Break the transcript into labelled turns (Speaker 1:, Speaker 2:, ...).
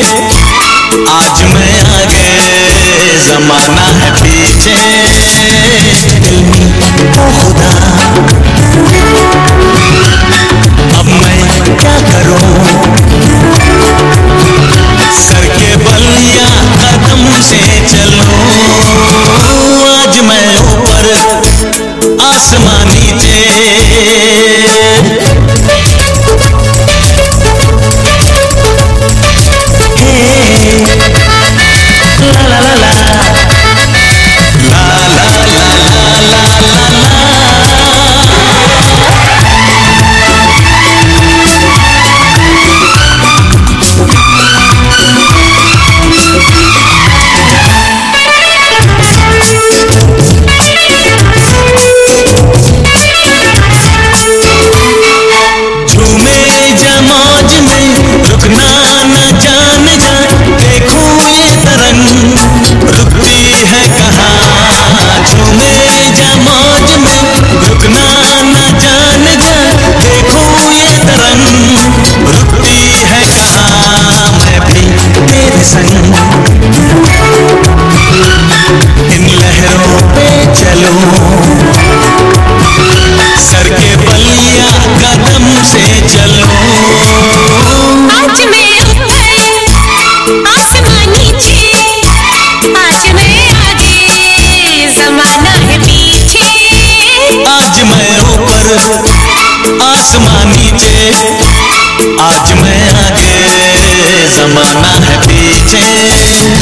Speaker 1: आज मैं
Speaker 2: आगे जमाना है पीछे।
Speaker 1: खुदा। अब मैं क्या कर? जमाना है पीछे